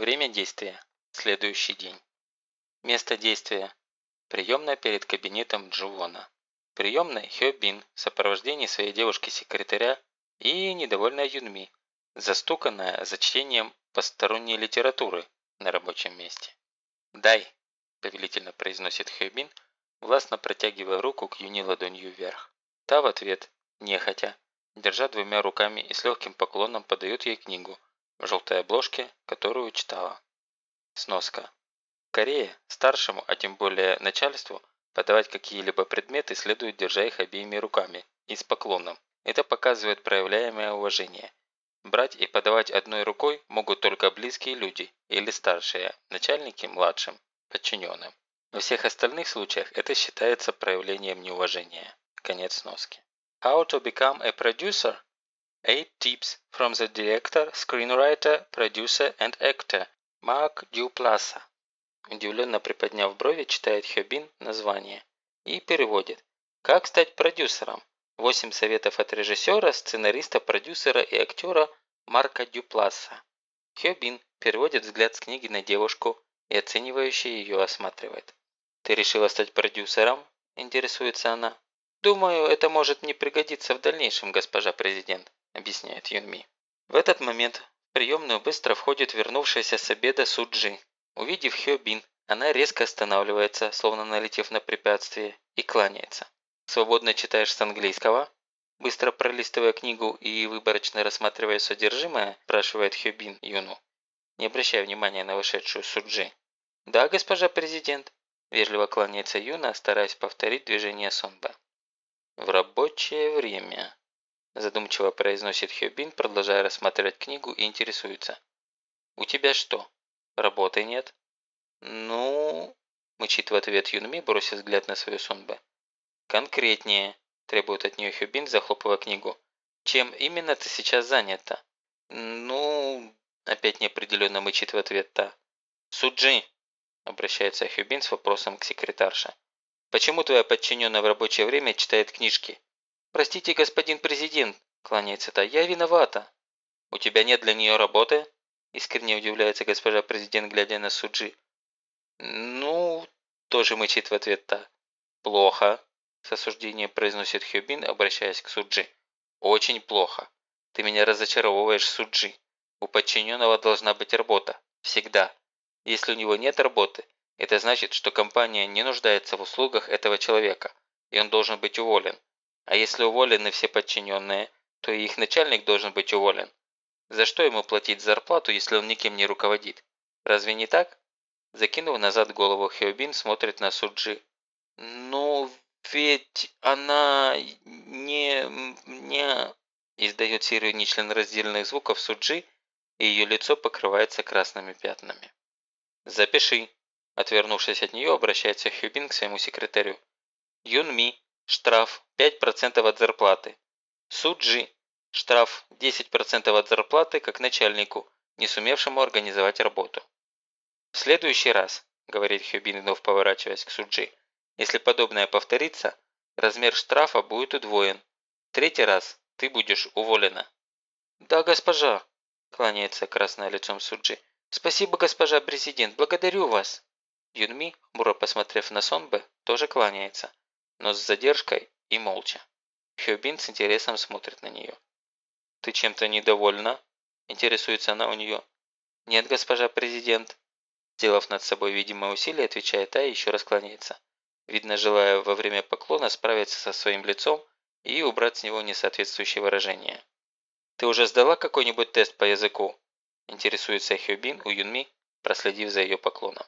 Время действия. Следующий день. Место действия. Приемная перед кабинетом Джувона. Приемная Хёбин в сопровождении своей девушки-секретаря и недовольная Юнми, застуканная за чтением посторонней литературы на рабочем месте. «Дай!» – повелительно произносит Хёбин, властно протягивая руку к Юни ладонью вверх. Та в ответ, нехотя, держа двумя руками и с легким поклоном подает ей книгу в желтой обложке, которую читала. Сноска. В Корее старшему, а тем более начальству, подавать какие-либо предметы следует держа их обеими руками и с поклоном. Это показывает проявляемое уважение. Брать и подавать одной рукой могут только близкие люди или старшие, начальники младшим, подчиненным. Во всех остальных случаях это считается проявлением неуважения. Конец сноски. How to become a producer? Eight tips from the director, screenwriter, producer and actor Марк Дюпласа. Удивленно приподняв брови, читает Хёбин название и переводит. Как стать продюсером? Восемь советов от режиссера, сценариста, продюсера и актера Марка Дюпласа. Хёбин переводит взгляд с книги на девушку и оценивающе ее осматривает. «Ты решила стать продюсером?» – интересуется она. «Думаю, это может не пригодиться в дальнейшем, госпожа президент», – объясняет Юнми. В этот момент в приемную быстро входит вернувшаяся с обеда Суджи. Увидев Хёбин, она резко останавливается, словно налетев на препятствие, и кланяется. «Свободно читаешь с английского?» Быстро пролистывая книгу и выборочно рассматривая содержимое, спрашивает Хёбин Юну, не обращая внимания на вышедшую Суджи. «Да, госпожа президент», – вежливо кланяется Юна, стараясь повторить движение Сонба. «В рабочее время», – задумчиво произносит Хёбин, продолжая рассматривать книгу и интересуется. «У тебя что, работы нет?» «Ну...» – мычит в ответ Юнми, бросив взгляд на свою Сонбе. «Конкретнее», – требует от нее Хёбин, захлопывая книгу. «Чем именно ты сейчас занята?» «Ну...» – опять неопределенно мычит в ответ та. «Суджи!» – обращается Хюбин с вопросом к секретарше. «Почему твоя подчиненная в рабочее время читает книжки?» «Простите, господин президент», – кланяется та, – «я виновата». «У тебя нет для нее работы?» – искренне удивляется госпожа президент, глядя на Суджи. «Ну...» – тоже мычит в ответ та. «Плохо», – с осуждением произносит Хюбин, обращаясь к Суджи. «Очень плохо. Ты меня разочаровываешь, Суджи. У подчиненного должна быть работа. Всегда. Если у него нет работы, это значит, что компания не нуждается в услугах этого человека, и он должен быть уволен. А если уволены все подчиненные, то и их начальник должен быть уволен. За что ему платить зарплату, если он никем не руководит? Разве не так? Закинув назад голову, Хеобин смотрит на Суджи. «Ну, ведь она не... не...» Издает серию нечленораздельных звуков Суджи, и ее лицо покрывается красными пятнами. «Запиши», – отвернувшись от нее, обращается Хюбин к своему секретарю. «Юнми, штраф 5% от зарплаты. Суджи, штраф 10% от зарплаты как начальнику, не сумевшему организовать работу». «В следующий раз», – говорит Хюбин, вновь поворачиваясь к Суджи, – «если подобное повторится, размер штрафа будет удвоен. Третий раз ты будешь уволена». «Да, госпожа», – кланяется красное лицом Суджи. «Спасибо, госпожа президент, благодарю вас!» Юнми, хмуро посмотрев на Сонбе, тоже кланяется, но с задержкой и молча. Хёбин с интересом смотрит на нее. «Ты чем-то недовольна?» – интересуется она у нее. «Нет, госпожа президент». Сделав над собой видимое усилие, отвечает та и еще раз кланяется. Видно, желая во время поклона справиться со своим лицом и убрать с него несоответствующее выражение. «Ты уже сдала какой-нибудь тест по языку?» Интересуется Хёбин у Юнми, проследив за ее поклоном.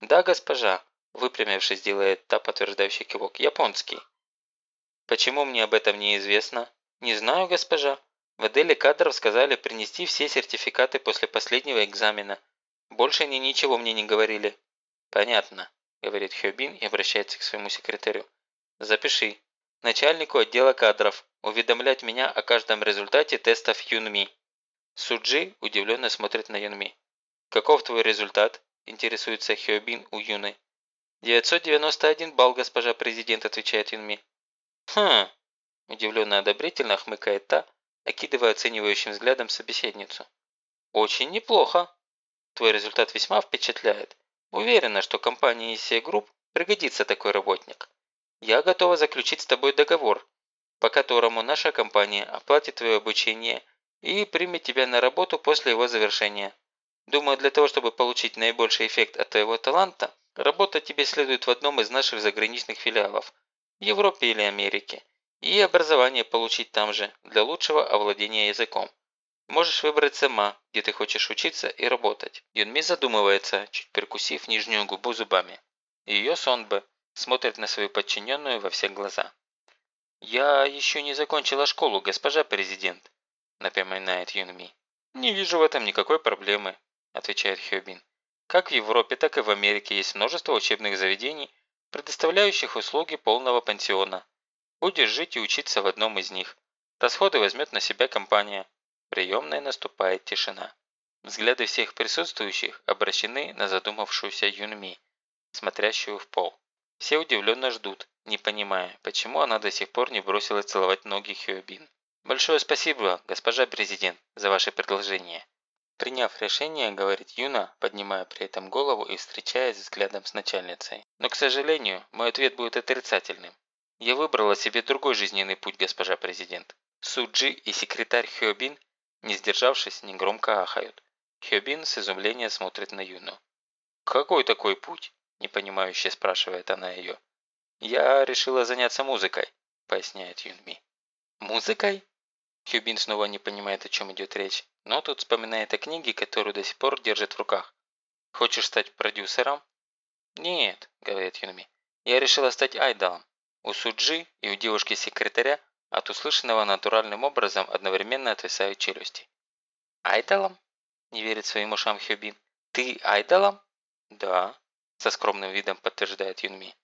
«Да, госпожа», – выпрямившись, делает та подтверждающий кивок. «Японский». «Почему мне об этом неизвестно?» «Не знаю, госпожа. В отделе кадров сказали принести все сертификаты после последнего экзамена. Больше они ничего мне не говорили». «Понятно», – говорит Хёбин и обращается к своему секретарю. «Запиши. Начальнику отдела кадров. Уведомлять меня о каждом результате тестов Юнми». Суджи удивленно смотрит на Юнми. «Каков твой результат?» – интересуется Хёбин у Юны. «991 балл, госпожа президент», – отвечает Юнми. «Хм!» – удивленно одобрительно хмыкает та, окидывая оценивающим взглядом собеседницу. «Очень неплохо!» Твой результат весьма впечатляет. Уверена, что компании ECA Group пригодится такой работник. Я готова заключить с тобой договор, по которому наша компания оплатит твое обучение и примет тебя на работу после его завершения. Думаю, для того, чтобы получить наибольший эффект от твоего таланта, работать тебе следует в одном из наших заграничных филиалов, в Европе или Америке, и образование получить там же, для лучшего овладения языком. Можешь выбрать сама, где ты хочешь учиться и работать. Юнми задумывается, чуть прикусив нижнюю губу зубами. Ее Сонбе смотрит на свою подчиненную во все глаза. «Я еще не закончила школу, госпожа президент», напоминает Юнми. «Не вижу в этом никакой проблемы», отвечает Хёбин. «Как в Европе, так и в Америке есть множество учебных заведений, предоставляющих услуги полного пансиона. Будешь жить и учиться в одном из них. Расходы возьмет на себя компания приемной наступает тишина. Взгляды всех присутствующих обращены на задумавшуюся Юнми, смотрящую в пол. Все удивленно ждут, не понимая, почему она до сих пор не бросилась целовать ноги Хёбин. «Большое спасибо, госпожа президент, за ваше предложение». Приняв решение, говорит Юна, поднимая при этом голову и встречаясь взглядом с начальницей. «Но, к сожалению, мой ответ будет отрицательным. Я выбрала себе другой жизненный путь, госпожа президент. Суджи и секретарь Хёбин не сдержавшись, негромко ахают. Хёбин с изумлением смотрит на Юну. «Какой такой путь?» – непонимающе спрашивает она ее. «Я решила заняться музыкой», – поясняет Юнми. «Музыкой?» Хюбин снова не понимает, о чем идет речь, но тут вспоминает о книге, которую до сих пор держит в руках. «Хочешь стать продюсером?» «Нет», – говорит Юнми, – «я решила стать айдолом. У Суджи и у девушки-секретаря от услышанного натуральным образом одновременно отвисают челюсти. «Айдолом?» – не верит своим ушам Хюбин. «Ты айдолом?» «Да», – со скромным видом подтверждает Юнми.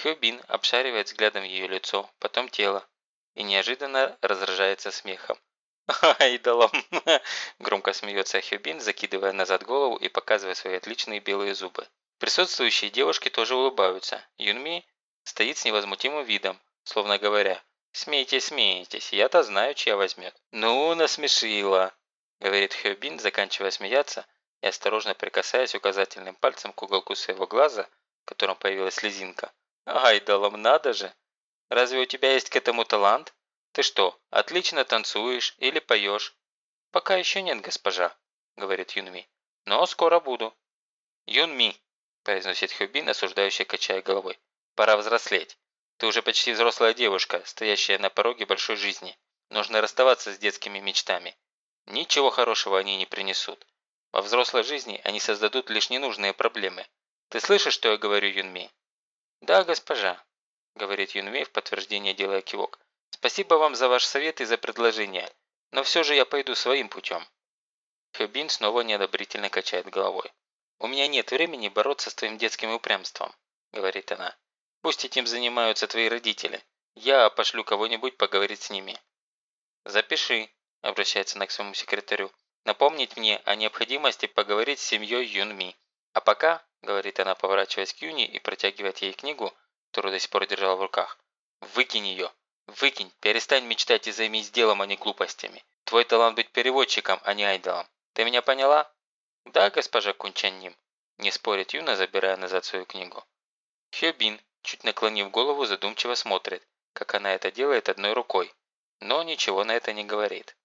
Хюбин обшаривает взглядом ее лицо, потом тело, и неожиданно разражается смехом. «Айдолом!» – громко смеется Хюбин, закидывая назад голову и показывая свои отличные белые зубы. Присутствующие девушки тоже улыбаются. Юнми стоит с невозмутимым видом, словно говоря «Смейтесь, смейтесь, я-то знаю, чья возьмет». «Ну, насмешила», – говорит Хёбин, заканчивая смеяться и осторожно прикасаясь указательным пальцем к уголку своего глаза, в котором появилась слезинка. «Ай, да лом надо же! Разве у тебя есть к этому талант? Ты что, отлично танцуешь или поешь?» «Пока еще нет, госпожа», – говорит Юнми. «Но скоро буду». «Юнми», – произносит Хюбин, осуждающий, качая головой. «Пора взрослеть. Ты уже почти взрослая девушка, стоящая на пороге большой жизни. Нужно расставаться с детскими мечтами. Ничего хорошего они не принесут. Во взрослой жизни они создадут лишь ненужные проблемы. Ты слышишь, что я говорю, Юнми? Да, госпожа, говорит Юнми в подтверждение делая кивок. Спасибо вам за ваш совет и за предложение, но все же я пойду своим путем. Хёбин снова неодобрительно качает головой. «У меня нет времени бороться с твоим детским упрямством», – говорит она. Пусть этим занимаются твои родители. Я пошлю кого-нибудь поговорить с ними». «Запиши», – обращается она к своему секретарю, «напомнить мне о необходимости поговорить с семьей Юнми. А пока», – говорит она, поворачиваясь к Юни и протягивает ей книгу, которую до сих пор держала в руках, «выкинь ее, выкинь, перестань мечтать и займись делом, а не глупостями. Твой талант быть переводчиком, а не айдолом. Ты меня поняла?» «Да, госпожа Кунчанним», – не спорит Юна, забирая назад свою книгу. Хёбин, чуть наклонив голову, задумчиво смотрит, как она это делает одной рукой, но ничего на это не говорит.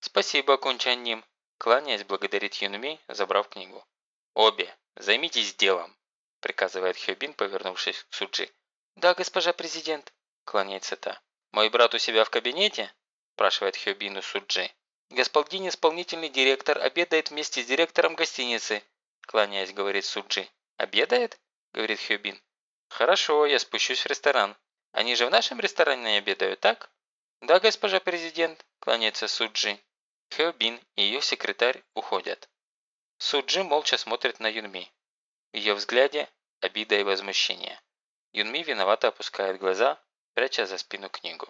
«Спасибо, Кунчанним», – кланяясь, благодарит Юнми, забрав книгу. «Обе, займитесь делом», – приказывает Хёбин, повернувшись к Суджи. «Да, госпожа президент», – кланяется та. «Мой брат у себя в кабинете?» – спрашивает Хёбин у Суджи. «Господин исполнительный директор обедает вместе с директором гостиницы», – кланяясь, говорит Суджи. «Обедает?» – говорит Хёбин. «Хорошо, я спущусь в ресторан. Они же в нашем ресторане обедают, так?» «Да, госпожа президент», – кланяется Суджи. Хёбин и ее секретарь уходят. Суджи молча смотрит на Юнми. В ее взгляде обида и возмущение. Юнми виновато опускает глаза, пряча за спину книгу.